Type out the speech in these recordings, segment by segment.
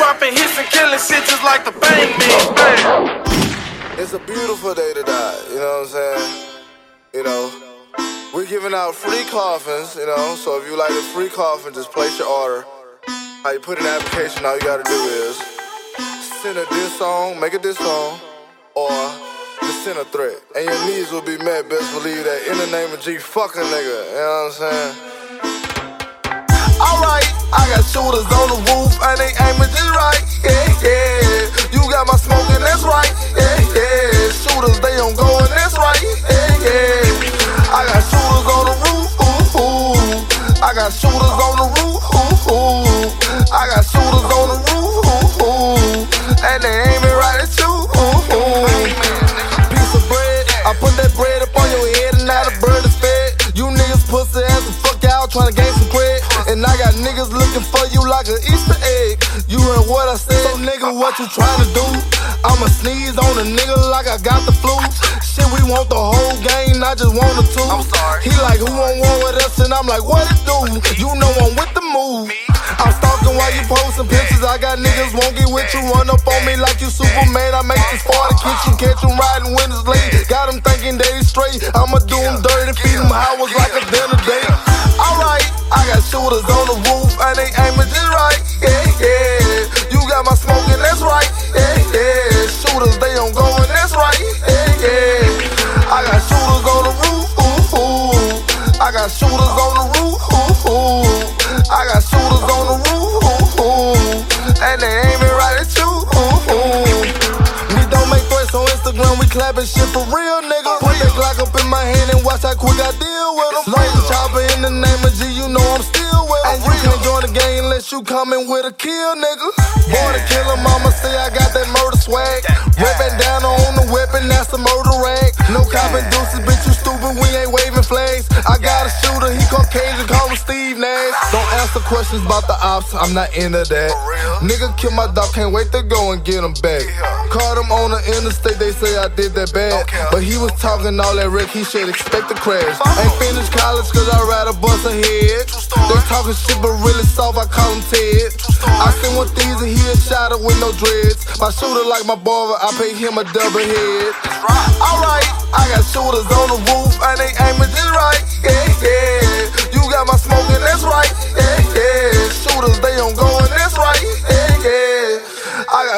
dropping hits and killing shit just like the bang man. Bang. It's a beautiful day to die, you know what I'm saying? You know, we're giving out free coffins, you know, so if you like a free coffin, just place your order. How you put in the application, all you gotta do is send a diss song, make a diss song, or just send a threat. And your needs will be met, best believe that in the name of G, fuck a nigga, you know what I'm saying? Alright, I got shooters on the roof and they aiming just right. Yeah, yeah. You got my smoke and that's right. Yeah, yeah. Shooters, they don't go and that's right. Yeah, yeah. I got shooters on the roof. Ooh, ooh. I got shooters on the roof. Ooh, ooh. I got shooters on the roof. Ooh, ooh. And they aiming right at you. Ooh, ooh. Piece of bread. I put that bread up on your head and now the bird is fed. You niggas pussy ass and fuck y'all trying to gain some credit. And I got niggas looking for you like an Easter. You heard what I said, so nigga, what you trying to do? I'ma sneeze on a nigga like I got the flu. Shit, we want the whole game, not just one or two. I'm sorry. He like, who want one with us? And I'm like, what it do? You know I'm with the move. I'm stalking while you posting pictures. I got niggas won't get with you. Run up on me like you Superman. I make this far to catch you, catch them riding when it's late. Got them thinking they straight. I'ma do them dirty, feed them hours like a dinner date. Alright, I got shooters on the roof and they aiming just right. Yeah, yeah. Right. Yeah, yeah. Shooters, they don't go that's right. Yeah, yeah. I got shooters on the roof. Ooh, ooh. I got shooters on the roof. Ooh, ooh. I got shooters on the roof. Ooh, ooh. And they aiming right at you. Ooh, ooh. We don't make threats on Instagram, we clapping shit for real, unless you coming with a kill, nigga. Born to kill him, mama say I got that murder swag. Ripping down on the weapon, that's the murder rag. No copping deuces, bitch, you stupid, we ain't waving flags. I got a shooter, he Caucasian, call him Steve Nash. Don't answer questions about the ops, I'm not into that. Nigga kill my dog, can't wait to go and get him back. Caught him on the interstate, they say I did that bad. But he was talking all that wreck, he should expect a crash. Ain't finished college cause I bust a head. They talking shit but really soft, I call him Ted. I seen one these and he a shotter with no dreads. My shooter like my barber, I pay him a double head. Alright, I got shooters on the roof and they aiming just right. Yeah, yeah.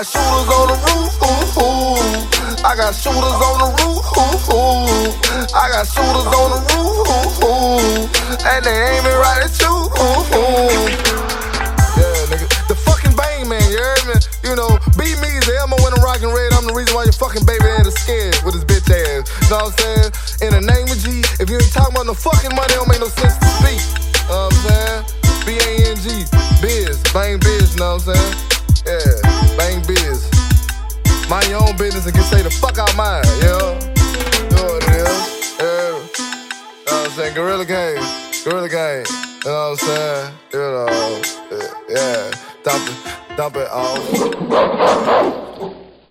Got shooters on the roof. I got shooters on the roof. I got shooters on the roof. And they aiming right at you. Yeah, nigga. The fucking bang man, you heard me? You know, beat me is the Elmo in the rockin' red. I'm the reason why your fucking baby head is scared with his bitch ass. You know what I'm saying? In the name of G, if you ain't talking about no fucking money, don't make no sense to speak. You Know what I'm saying? B A N G, biz, bang biz, you know what I'm saying? Business and get say the fuck out mine, yo. You know what it is? Yeah. Know what I'm saying? Gorilla Gang, Gorilla Gang. You know what I'm saying? You know, yeah. Dump it, dump it off.